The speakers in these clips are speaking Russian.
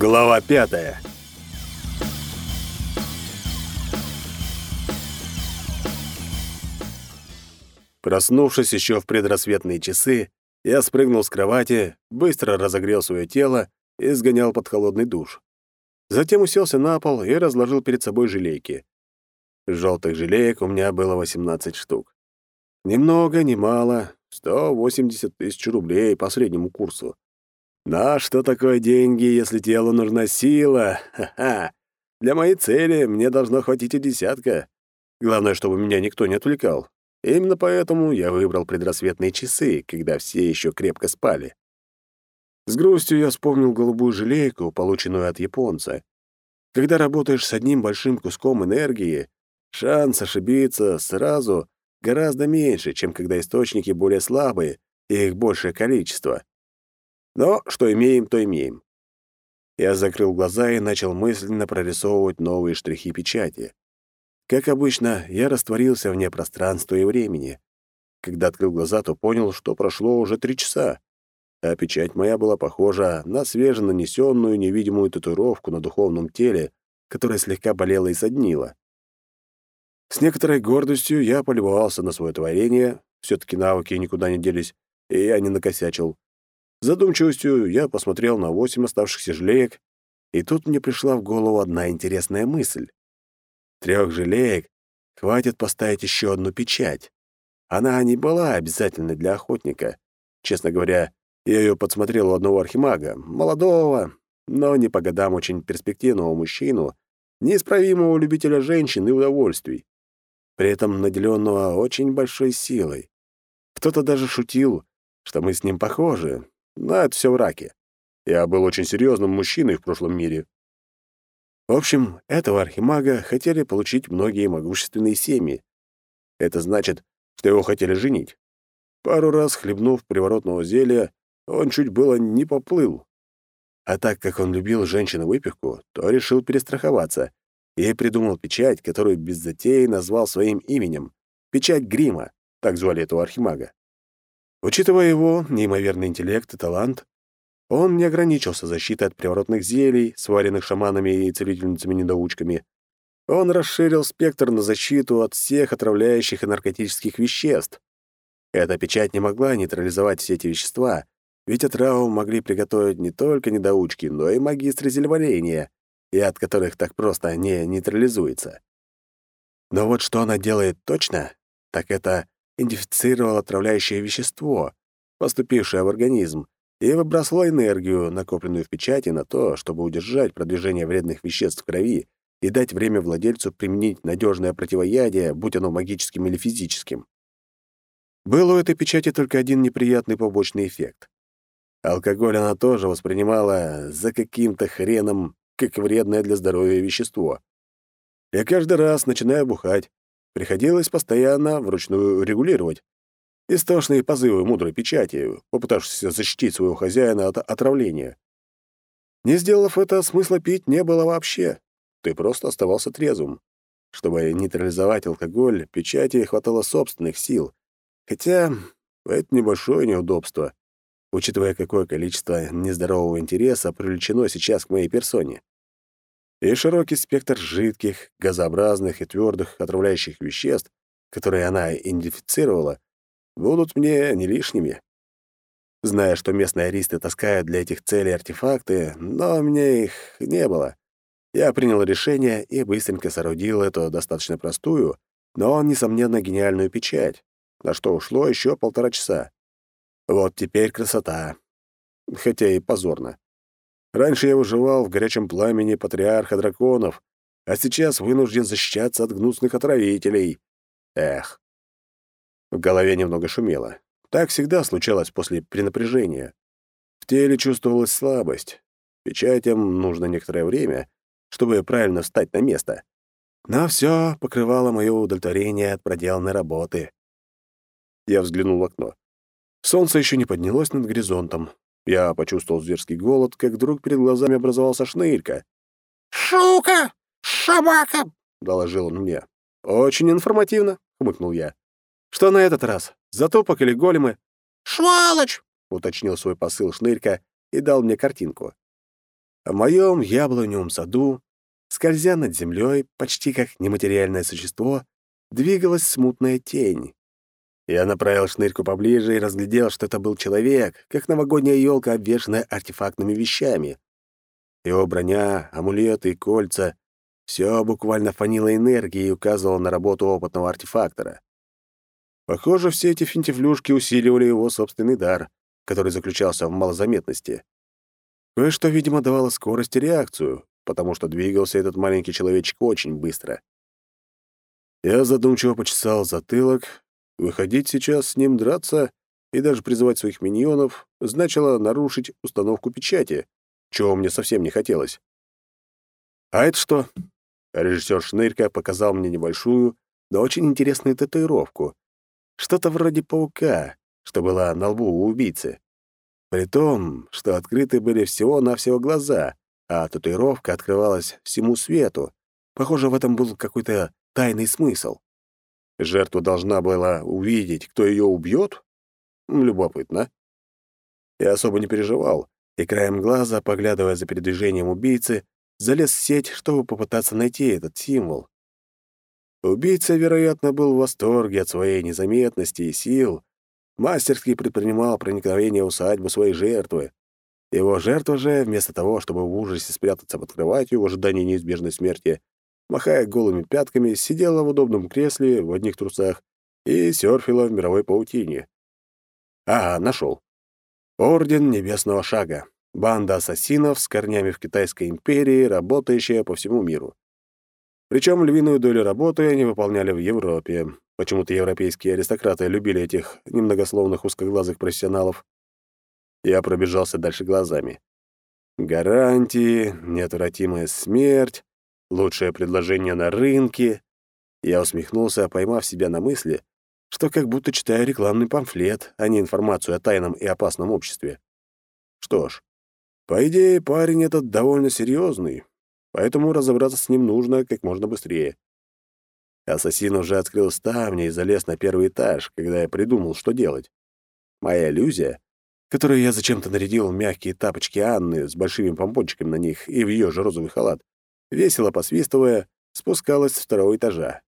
Глава пятая. Проснувшись еще в предрассветные часы, я спрыгнул с кровати, быстро разогрел свое тело и сгонял под холодный душ. Затем уселся на пол и разложил перед собой желейки. Желтых желеек у меня было 18 штук. Немного, много, ни мало, 180 тысяч рублей по среднему курсу. Да, что такое деньги, если телу нужна сила? Ха-ха. Для моей цели мне должно хватить и десятка. Главное, чтобы меня никто не отвлекал. Именно поэтому я выбрал предрассветные часы, когда все еще крепко спали. С грустью я вспомнил голубую желейку, полученную от японца. Когда работаешь с одним большим куском энергии, шанс ошибиться сразу гораздо меньше, чем когда источники более слабые и их большее количество. Но что имеем, то имеем. Я закрыл глаза и начал мысленно прорисовывать новые штрихи печати. Как обычно, я растворился вне пространства и времени. Когда открыл глаза, то понял, что прошло уже три часа, а печать моя была похожа на свеженанесенную невидимую татуировку на духовном теле, которая слегка болела и соднила. С некоторой гордостью я полюбовался на свое творение, все таки навыки никуда не делись, и я не накосячил задумчивостью я посмотрел на восемь оставшихся желеек, и тут мне пришла в голову одна интересная мысль. Трех желеек хватит поставить еще одну печать. Она не была обязательной для охотника. Честно говоря, я ее подсмотрел у одного архимага, молодого, но не по годам очень перспективного мужчину, неисправимого любителя женщин и удовольствий, при этом наделенного очень большой силой. Кто-то даже шутил, что мы с ним похожи, но это все в раке. Я был очень серьезным мужчиной в прошлом мире. В общем, этого архимага хотели получить многие могущественные семьи. Это значит, что его хотели женить. Пару раз хлебнув приворотного зелья, он чуть было не поплыл. А так как он любил женщину-выпивку, то решил перестраховаться и придумал печать, которую без затеи назвал своим именем — печать грима, так звали этого архимага. Учитывая его неимоверный интеллект и талант, он не ограничился защитой от приворотных зелий, сваренных шаманами и целительницами-недоучками. Он расширил спектр на защиту от всех отравляющих и наркотических веществ. Эта печать не могла нейтрализовать все эти вещества, ведь отраву могли приготовить не только недоучки, но и магистры зельеварения, от которых так просто не нейтрализуется. Но вот что она делает точно, так это идентифицировал отравляющее вещество, поступившее в организм, и выбросило энергию, накопленную в печати, на то, чтобы удержать продвижение вредных веществ в крови и дать время владельцу применить надежное противоядие, будь оно магическим или физическим. Был у этой печати только один неприятный побочный эффект. Алкоголь она тоже воспринимала за каким-то хреном, как вредное для здоровья вещество. Я каждый раз начиная бухать, Приходилось постоянно вручную регулировать. Истошные позывы мудрой печати, попытавшись защитить своего хозяина от отравления. Не сделав это, смысла пить не было вообще. Ты просто оставался трезвым. Чтобы нейтрализовать алкоголь, печати хватало собственных сил. Хотя это небольшое неудобство, учитывая, какое количество нездорового интереса привлечено сейчас к моей персоне и широкий спектр жидких, газообразных и твердых отравляющих веществ, которые она идентифицировала, будут мне не лишними. Зная, что местные аристы таскают для этих целей артефакты, но у меня их не было. Я принял решение и быстренько соорудил эту достаточно простую, но, несомненно, гениальную печать, на что ушло еще полтора часа. Вот теперь красота. Хотя и позорно. Раньше я выживал в горячем пламени патриарха драконов, а сейчас вынужден защищаться от гнусных отравителей. Эх. В голове немного шумело. Так всегда случалось после пренапряжения. В теле чувствовалась слабость. Печатям нужно некоторое время, чтобы правильно встать на место. Но все покрывало мое удовлетворение от проделанной работы. Я взглянул в окно. Солнце еще не поднялось над горизонтом. Я почувствовал зверский голод, как вдруг перед глазами образовался шнырька. «Шука! Шабака!» — доложил он мне. «Очень информативно», — хмыкнул я. «Что на этот раз? Затопок или големы?» «Швалочь!» — уточнил свой посыл шнырька и дал мне картинку. В моем яблоневом саду, скользя над землей, почти как нематериальное существо, двигалась смутная тень. Я направил шнырьку поближе и разглядел, что это был человек, как новогодняя елка, обвешанная артефактными вещами. Его броня, амулеты кольца — все буквально фанило энергией и указывало на работу опытного артефактора. Похоже, все эти финтифлюшки усиливали его собственный дар, который заключался в малозаметности. Кое-что, видимо, давало скорость и реакцию, потому что двигался этот маленький человечек очень быстро. Я задумчиво почесал затылок, Выходить сейчас с ним драться и даже призывать своих миньонов значило нарушить установку печати, чего мне совсем не хотелось. «А это что?» Режиссер Шнырька показал мне небольшую, но очень интересную татуировку. Что-то вроде паука, что была на лбу у убийцы. При том, что открыты были всего-навсего глаза, а татуировка открывалась всему свету. Похоже, в этом был какой-то тайный смысл. Жертва должна была увидеть, кто ее убьет? Любопытно. Я особо не переживал, и краем глаза, поглядывая за передвижением убийцы, залез в сеть, чтобы попытаться найти этот символ. Убийца, вероятно, был в восторге от своей незаметности и сил, мастерски предпринимал проникновение в усадьбу своей жертвы. Его жертва же, вместо того, чтобы в ужасе спрятаться под кроватью в ожидании неизбежной смерти, махая голыми пятками, сидела в удобном кресле в одних трусах и серфила в мировой паутине. Ага, нашел. Орден Небесного Шага. Банда ассасинов с корнями в Китайской империи, работающая по всему миру. Причем львиную долю работы они выполняли в Европе. Почему-то европейские аристократы любили этих немногословных узкоглазых профессионалов. Я пробежался дальше глазами. Гарантии, неотвратимая смерть, лучшее предложение на рынке. Я усмехнулся, поймав себя на мысли, что как будто читаю рекламный памфлет, а не информацию о тайном и опасном обществе. Что ж, по идее, парень этот довольно серьезный, поэтому разобраться с ним нужно как можно быстрее. Ассасин уже открыл ставни и залез на первый этаж, когда я придумал, что делать. Моя иллюзия, которую я зачем-то нарядил в мягкие тапочки Анны с большими помпончиками на них и в ее же розовый халат, весело посвистывая, спускалась с второго этажа.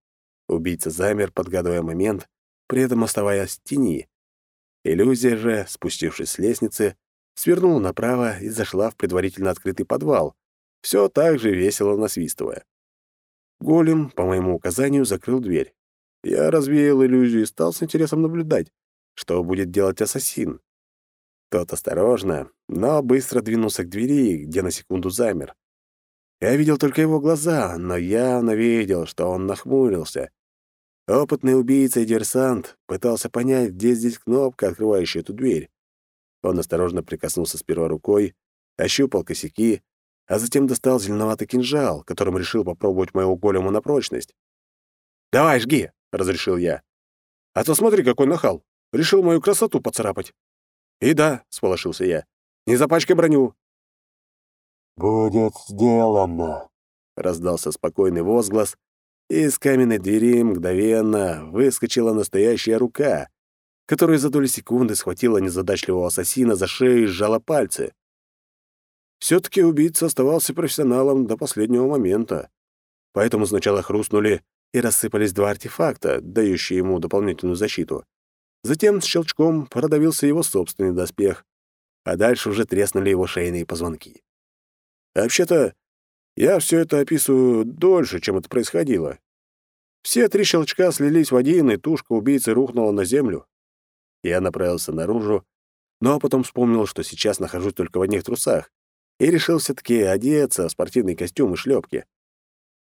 Убийца замер, подгадывая момент, при этом оставаясь в тени. Иллюзия же, спустившись с лестницы, свернула направо и зашла в предварительно открытый подвал, все так же весело насвистывая. Голем, по моему указанию, закрыл дверь. Я развеял иллюзию и стал с интересом наблюдать, что будет делать ассасин. Тот осторожно, но быстро двинулся к двери, где на секунду замер. Я видел только его глаза, но явно видел, что он нахмурился. Опытный убийца и диверсант пытался понять, где здесь кнопка, открывающая эту дверь. Он осторожно прикоснулся сперва рукой, ощупал косяки, а затем достал зеленоватый кинжал, которым решил попробовать моего голема на прочность. «Давай, жги!» — разрешил я. «А то смотри, какой нахал! Решил мою красоту поцарапать!» «И да», — сполошился я, — «не запачкай броню, «Будет сделано!» — раздался спокойный возглас, и из каменной двери мгновенно выскочила настоящая рука, которая за долю секунды схватила незадачливого ассасина за шею и сжала пальцы. все таки убийца оставался профессионалом до последнего момента, поэтому сначала хрустнули и рассыпались два артефакта, дающие ему дополнительную защиту. Затем с щелчком продавился его собственный доспех, а дальше уже треснули его шейные позвонки. А вообще-то, я все это описываю дольше, чем это происходило. Все три щелчка слились в один, и тушка убийцы рухнула на землю. Я направился наружу, но потом вспомнил, что сейчас нахожусь только в одних трусах, и решил все таки одеться в спортивный костюм и шлепки.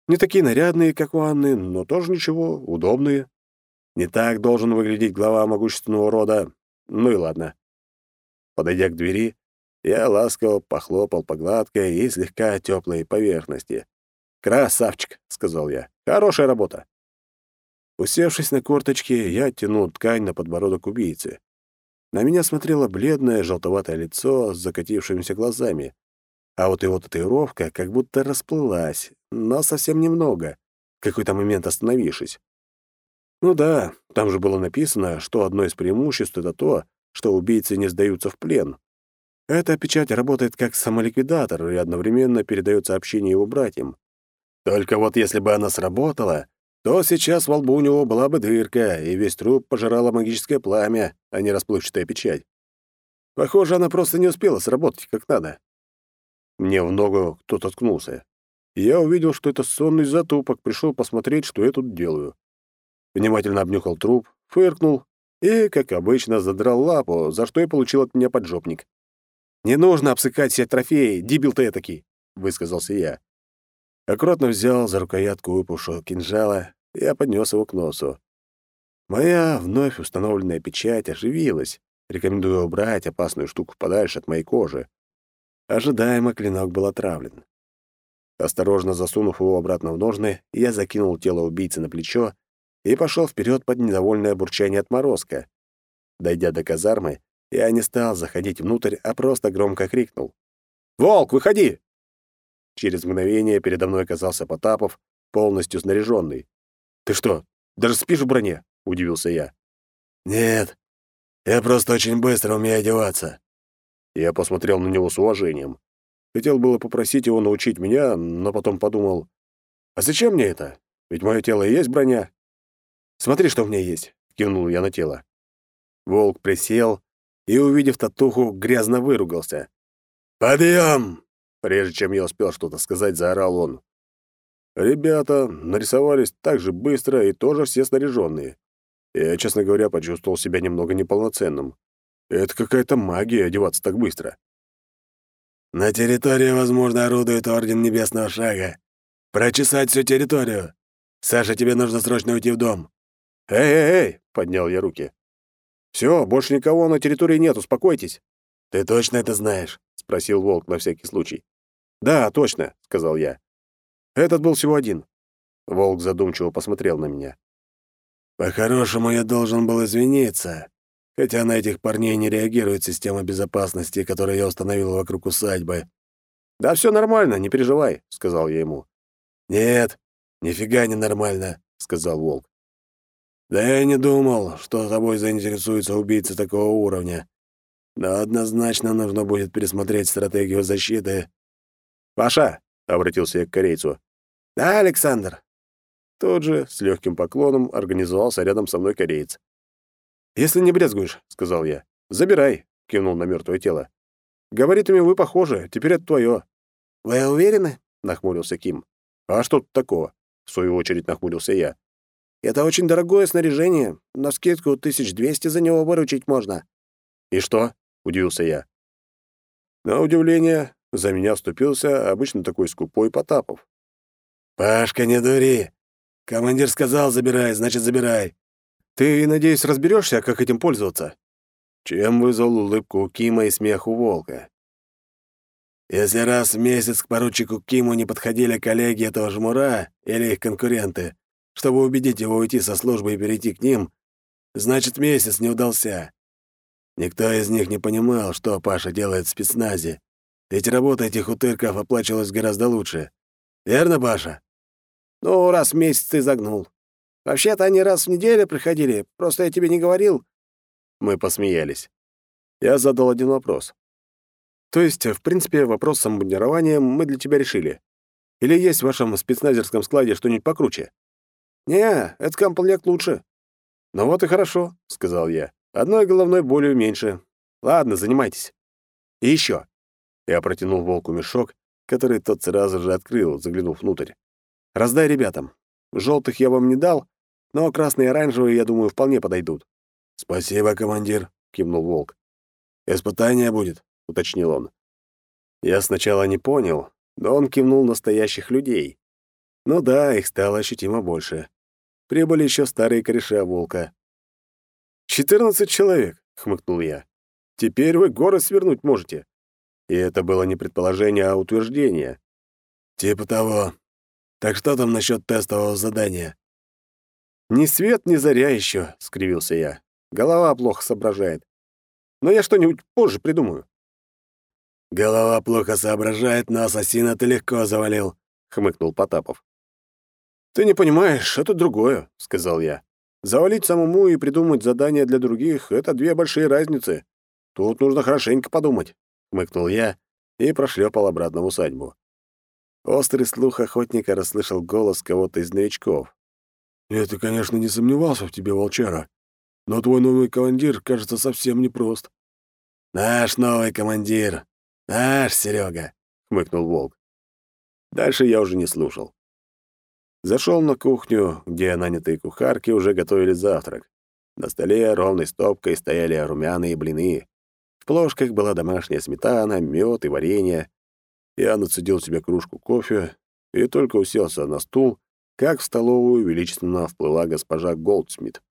Не такие нарядные, как у Анны, но тоже ничего, удобные. Не так должен выглядеть глава могущественного рода. Ну и ладно. Подойдя к двери, я ласково похлопал по гладкой и слегка теплой поверхности. «Красавчик!» — сказал я. «Хорошая работа!» Усевшись на корточки, я тянул ткань на подбородок убийцы. На меня смотрело бледное желтоватое лицо с закатившимися глазами, а вот его татуировка как будто расплылась, но совсем немного, в какой-то момент остановившись. Ну да, там же было написано, что одно из преимуществ — это то, что убийцы не сдаются в плен. Эта печать работает как самоликвидатор и одновременно передает сообщение его братьям. Только вот если бы она сработала, то сейчас во лбу у него была бы дырка, и весь труп пожирало магическое пламя, а не расплывчатая печать. Похоже, она просто не успела сработать как надо. Мне в ногу кто-то ткнулся. Я увидел, что это сонный затупок, пришел посмотреть, что я тут делаю. Внимательно обнюхал труп, фыркнул и, как обычно, задрал лапу, за что и получил от меня поджопник. «Не нужно обсыкать все трофеи, дебил ты этакий!» — высказался я. Аккуратно взял за рукоятку выпавшего кинжала и поднес его к носу. Моя вновь установленная печать оживилась, Рекомендую убрать опасную штуку подальше от моей кожи. Ожидаемо клинок был отравлен. Осторожно засунув его обратно в ножны, я закинул тело убийцы на плечо и пошел вперед под недовольное бурчание отморозка. Дойдя до казармы, я не стал заходить внутрь, а просто громко крикнул. «Волк, выходи!» Через мгновение передо мной оказался Потапов, полностью снаряженный. «Ты что, даже спишь в броне?» — удивился я. «Нет, я просто очень быстро умею одеваться». Я посмотрел на него с уважением. Хотел было попросить его научить меня, но потом подумал, «А зачем мне это? Ведь мое тело и есть броня». «Смотри, что у меня есть», — кинул я на тело. Волк присел, и, увидев татуху, грязно выругался. «Подъем!» Прежде чем я успел что-то сказать, заорал он. Ребята нарисовались так же быстро и тоже все снаряженные. Я, честно говоря, почувствовал себя немного неполноценным. Это какая-то магия одеваться так быстро. «На территории, возможно, орудует Орден Небесного Шага. Прочесать всю территорию. Саша, тебе нужно срочно уйти в дом». «Эй-эй-эй!» — поднял я руки. Все, больше никого на территории нет, успокойтесь. Ты точно это знаешь? спросил волк на всякий случай. Да, точно, сказал я. Этот был всего один. Волк задумчиво посмотрел на меня. По-хорошему, я должен был извиниться, хотя на этих парней не реагирует система безопасности, которую я установил вокруг усадьбы. Да все нормально, не переживай, сказал я ему. Нет, нифига не нормально, сказал волк. Да я не думал, что тобой заинтересуется убийца такого уровня. Но однозначно нужно будет пересмотреть стратегию защиты. Паша, обратился я к корейцу. Да, Александр. Тот же с легким поклоном организовался рядом со мной кореец. Если не брезгуешь, сказал я. Забирай, кивнул на мертвое тело. Говорит ими вы похожи, теперь это твое. Вы уверены? нахмурился Ким. А что тут такого? В свою очередь нахмурился я. Это очень дорогое снаряжение. На скидку 1200 за него выручить можно». «И что?» — удивился я. На удивление, за меня вступился обычно такой скупой Потапов. «Пашка, не дури. Командир сказал, забирай, значит, забирай. Ты, надеюсь, разберешься, как этим пользоваться?» Чем вызвал улыбку у Кима и смех у Волка. «Если раз в месяц к поручику Киму не подходили коллеги этого жмура или их конкуренты, чтобы убедить его уйти со службы и перейти к ним, значит, месяц не удался. Никто из них не понимал, что Паша делает в спецназе, ведь работа этих утырков оплачивалась гораздо лучше. Верно, Паша? Ну, раз в месяц ты загнул. Вообще-то они раз в неделю приходили, просто я тебе не говорил. Мы посмеялись. Я задал один вопрос. То есть, в принципе, вопрос с мы для тебя решили. Или есть в вашем спецназерском складе что-нибудь покруче? «Не, этот комплект лучше». «Ну вот и хорошо», — сказал я. «Одной головной болью меньше. Ладно, занимайтесь». «И еще». Я протянул волку мешок, который тот сразу же открыл, заглянув внутрь. «Раздай ребятам. Желтых я вам не дал, но красные и оранжевые, я думаю, вполне подойдут». «Спасибо, командир», — кивнул волк. «Испытание будет», — уточнил он. Я сначала не понял, но он кивнул настоящих людей. Ну да, их стало ощутимо больше. Прибыли еще старые кореша волка. «Четырнадцать человек», — хмыкнул я. «Теперь вы горы свернуть можете». И это было не предположение, а утверждение. «Типа того. Так что там насчет тестового задания?» «Ни свет, ни заря еще», — скривился я. «Голова плохо соображает. Но я что-нибудь позже придумаю». «Голова плохо соображает, но ассасина ты легко завалил», — хмыкнул Потапов. «Ты не понимаешь, это другое», — сказал я. «Завалить самому и придумать задания для других — это две большие разницы. Тут нужно хорошенько подумать», — хмыкнул я и прошлепал обратно в усадьбу. Острый слух охотника расслышал голос кого-то из новичков. «Я, ты, конечно, не сомневался в тебе, волчара, но твой новый командир, кажется, совсем непрост». «Наш новый командир! Наш Серега!» — хмыкнул волк. Дальше я уже не слушал. Зашел на кухню, где нанятые кухарки уже готовили завтрак. На столе ровной стопкой стояли румяные блины. В плошках была домашняя сметана, мед и варенье. Я нацедил себе кружку кофе и только уселся на стул, как в столовую величественно вплыла госпожа Голдсмит.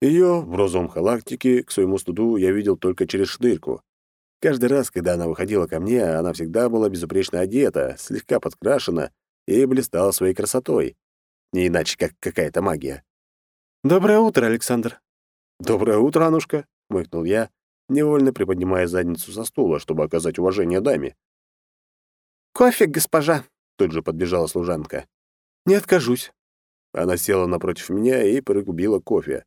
Ее в розовом халактике, к своему студу, я видел только через шнырку. Каждый раз, когда она выходила ко мне, она всегда была безупречно одета, слегка подкрашена и блистал своей красотой. Не иначе, как какая-то магия. «Доброе утро, Александр!» «Доброе утро, Анушка!» — мыкнул я, невольно приподнимая задницу со стула, чтобы оказать уважение даме. «Кофе, госпожа!» — тут же подбежала служанка. «Не откажусь». Она села напротив меня и пригубила кофе.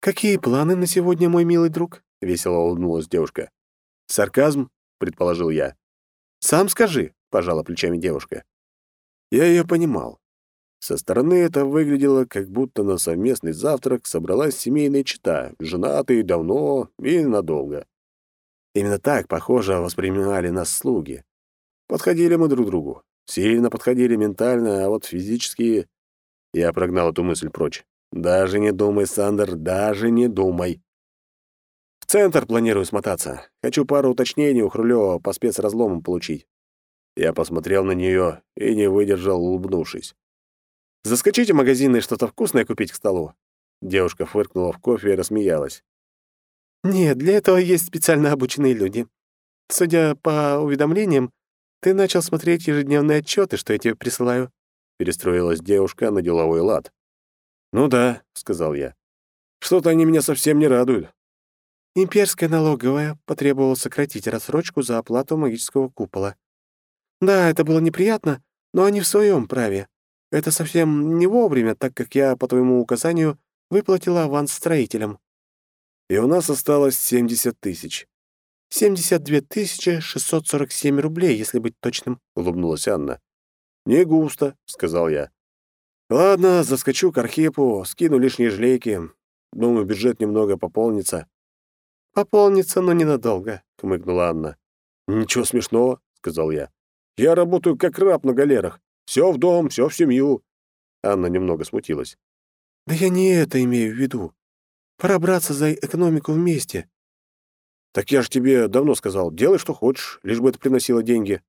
«Какие планы на сегодня, мой милый друг?» — весело улыбнулась девушка. «Сарказм?» — предположил я. «Сам скажи», — пожала плечами девушка. Я ее понимал. Со стороны это выглядело, как будто на совместный завтрак собралась семейная чита, женатые давно и надолго. Именно так, похоже, воспринимали нас слуги. Подходили мы друг другу. Сильно подходили ментально, а вот физически... Я прогнал эту мысль прочь. «Даже не думай, Сандер, даже не думай!» «В центр планирую смотаться. Хочу пару уточнений у Хрулёва по спецразломам получить. Я посмотрел на нее и не выдержал, улыбнувшись. «Заскочите в магазин и что-то вкусное купить к столу». Девушка фыркнула в кофе и рассмеялась. «Нет, для этого есть специально обученные люди. Судя по уведомлениям, ты начал смотреть ежедневные отчеты, что я тебе присылаю». Перестроилась девушка на деловой лад. «Ну да», — сказал я. «Что-то они меня совсем не радуют». Имперская налоговая потребовала сократить рассрочку за оплату магического купола. Да, это было неприятно, но они в своем праве. Это совсем не вовремя, так как я, по твоему указанию, выплатила аванс строителям. И у нас осталось 70 тысяч. 72 тысячи 647 рублей, если быть точным», — улыбнулась Анна. «Не густо», — сказал я. «Ладно, заскочу к Архипу, скину лишние жлейки. Думаю, бюджет немного пополнится». «Пополнится, но ненадолго», — хмыкнула Анна. «Ничего смешного», — сказал я. Я работаю как раб на галерах. Все в дом, все в семью». Анна немного смутилась. «Да я не это имею в виду. Пора браться за экономику вместе». «Так я же тебе давно сказал, делай, что хочешь, лишь бы это приносило деньги».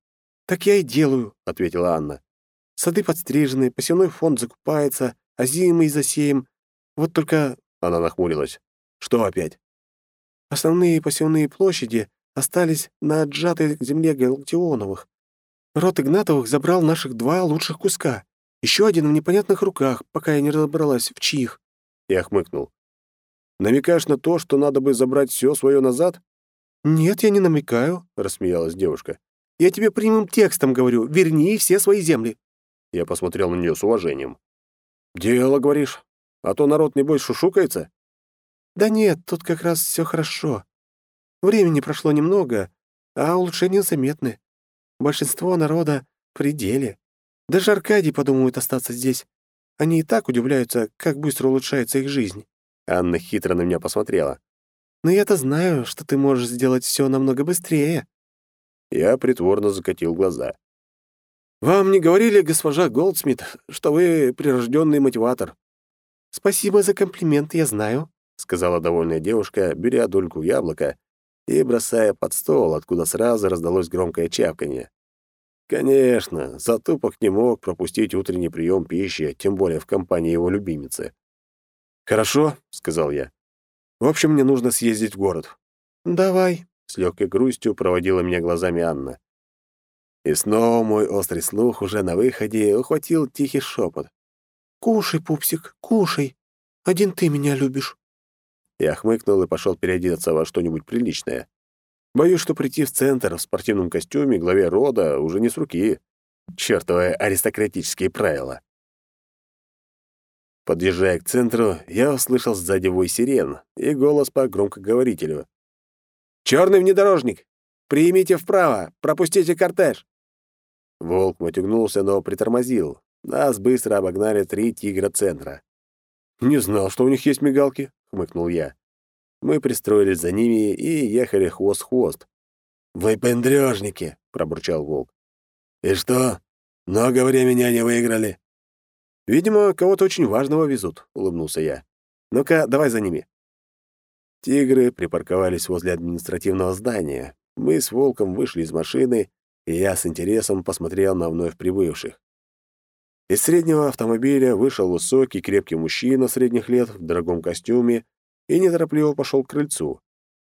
«Так я и делаю», — ответила Анна. «Сады подстрижены, посевной фонд закупается, а зимой засеем. Вот только...» — она нахмурилась. «Что опять?» «Основные посевные площади остались на отжатой земле Галактионовых. Рот Игнатовых забрал наших два лучших куска. Еще один в непонятных руках, пока я не разобралась, в чьих». Я хмыкнул. «Намекаешь на то, что надо бы забрать все свое назад?» «Нет, я не намекаю», — рассмеялась девушка. «Я тебе прямым текстом говорю, верни все свои земли». Я посмотрел на нее с уважением. «Дело, говоришь? А то народ, не больше шукается. «Да нет, тут как раз все хорошо. Времени прошло немного, а улучшения заметны. Большинство народа пределе. Даже Аркадий подумают остаться здесь. Они и так удивляются, как быстро улучшается их жизнь». Анна хитро на меня посмотрела. «Но я-то знаю, что ты можешь сделать все намного быстрее». Я притворно закатил глаза. «Вам не говорили, госпожа Голдсмит, что вы прирожденный мотиватор?» «Спасибо за комплимент, я знаю», — сказала довольная девушка, беря дольку яблока и бросая под стол, откуда сразу раздалось громкое чавканье. Конечно, Затупок не мог пропустить утренний прием пищи, тем более в компании его любимицы. «Хорошо», — сказал я. «В общем, мне нужно съездить в город». «Давай», — с легкой грустью проводила меня глазами Анна. И снова мой острый слух уже на выходе ухватил тихий шепот. «Кушай, пупсик, кушай. Один ты меня любишь». Я хмыкнул и пошел переодеться во что-нибудь приличное. Боюсь, что прийти в центр в спортивном костюме главе рода уже не с руки. Чёртовы аристократические правила. Подъезжая к центру, я услышал сзади вой сирен и голос по громкоговорителю. «Чёрный внедорожник! Примите вправо! Пропустите кортеж!» Волк матюгнулся, но притормозил. Нас быстро обогнали три тигра центра. «Не знал, что у них есть мигалки», — хмыкнул я. Мы пристроились за ними и ехали хвост-хвост. Вы пендрёжники, — пробурчал волк. «И что? Много времени они выиграли?» «Видимо, кого-то очень важного везут», — улыбнулся я. «Ну-ка, давай за ними». Тигры припарковались возле административного здания. Мы с волком вышли из машины, и я с интересом посмотрел на вновь прибывших. Из среднего автомобиля вышел высокий, крепкий мужчина средних лет в дорогом костюме и неторопливо пошел к крыльцу.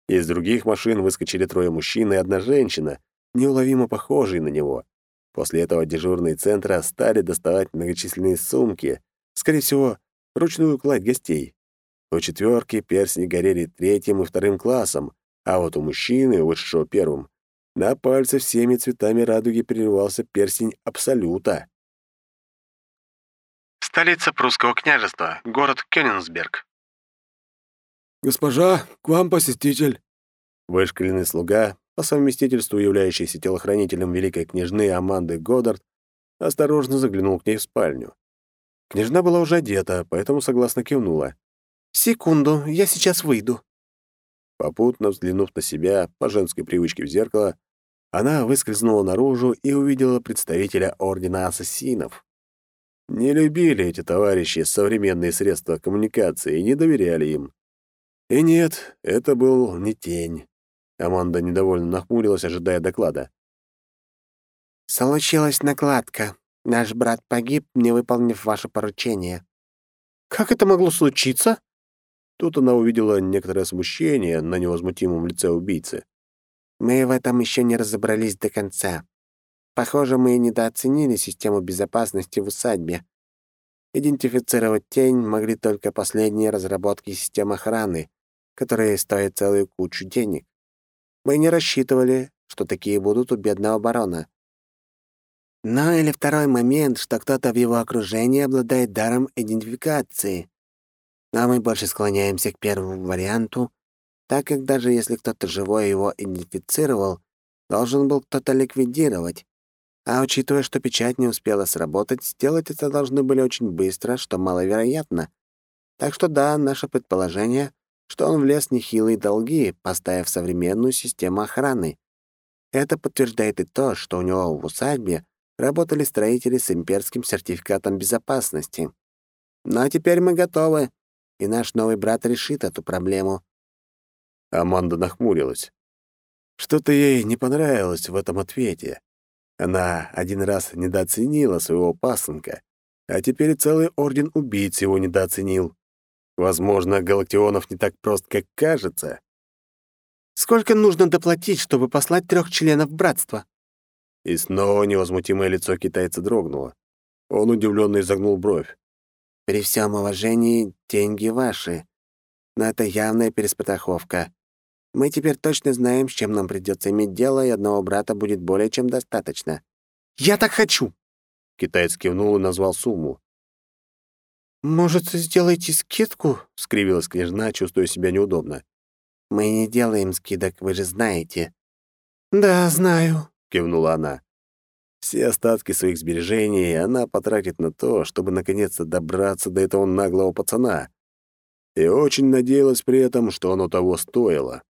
Из других машин выскочили трое мужчин и одна женщина, неуловимо похожие на него. После этого дежурные центра стали доставать многочисленные сумки, скорее всего, ручную кладь гостей. У четверки персни горели третьим и вторым классом, а вот у мужчины, вышедшего первым, на пальце всеми цветами радуги переливался персень Абсолюта столица прусского княжества, город Кёнигсберг. «Госпожа, к вам посетитель!» Вышкаленный слуга, по совместительству являющийся телохранителем великой княжны Аманды Годдард, осторожно заглянул к ней в спальню. Княжна была уже одета, поэтому согласно кивнула. «Секунду, я сейчас выйду». Попутно взглянув на себя по женской привычке в зеркало, она выскользнула наружу и увидела представителя Ордена Ассасинов. Не любили эти товарищи современные средства коммуникации и не доверяли им. И нет, это был не тень. Аманда недовольно нахмурилась, ожидая доклада. «Случилась накладка. Наш брат погиб, не выполнив ваше поручение». «Как это могло случиться?» Тут она увидела некоторое смущение на невозмутимом лице убийцы. «Мы в этом еще не разобрались до конца. Похоже, мы недооценили систему безопасности в усадьбе. Идентифицировать тень могли только последние разработки систем охраны, которые стоят целую кучу денег. Мы не рассчитывали, что такие будут у бедного барона. Ну или второй момент, что кто-то в его окружении обладает даром идентификации. Но мы больше склоняемся к первому варианту, так как даже если кто-то живой его идентифицировал, должен был кто-то ликвидировать. А учитывая, что печать не успела сработать, сделать это должны были очень быстро, что маловероятно. Так что да, наше предположение, что он влез нехилые долги, поставив современную систему охраны. Это подтверждает и то, что у него в усадьбе работали строители с имперским сертификатом безопасности. Ну, а теперь мы готовы, и наш новый брат решит эту проблему». Аманда нахмурилась. Что-то ей не понравилось в этом ответе. Она один раз недооценила своего пасынка, а теперь целый орден убийц его недооценил. Возможно, Галактионов не так прост, как кажется. «Сколько нужно доплатить, чтобы послать трех членов братства?» И снова невозмутимое лицо китайца дрогнуло. Он удивленно изогнул бровь. «При всем уважении, деньги ваши. Но это явная переспотаховка. Мы теперь точно знаем, с чем нам придется иметь дело, и одного брата будет более чем достаточно». «Я так хочу!» Китаец кивнул и назвал сумму. «Может, сделайте скидку?» — скривилась княжна, чувствуя себя неудобно. «Мы не делаем скидок, вы же знаете». «Да, знаю», — кивнула она. Все остатки своих сбережений она потратит на то, чтобы наконец-то добраться до этого наглого пацана. И очень надеялась при этом, что оно того стоило.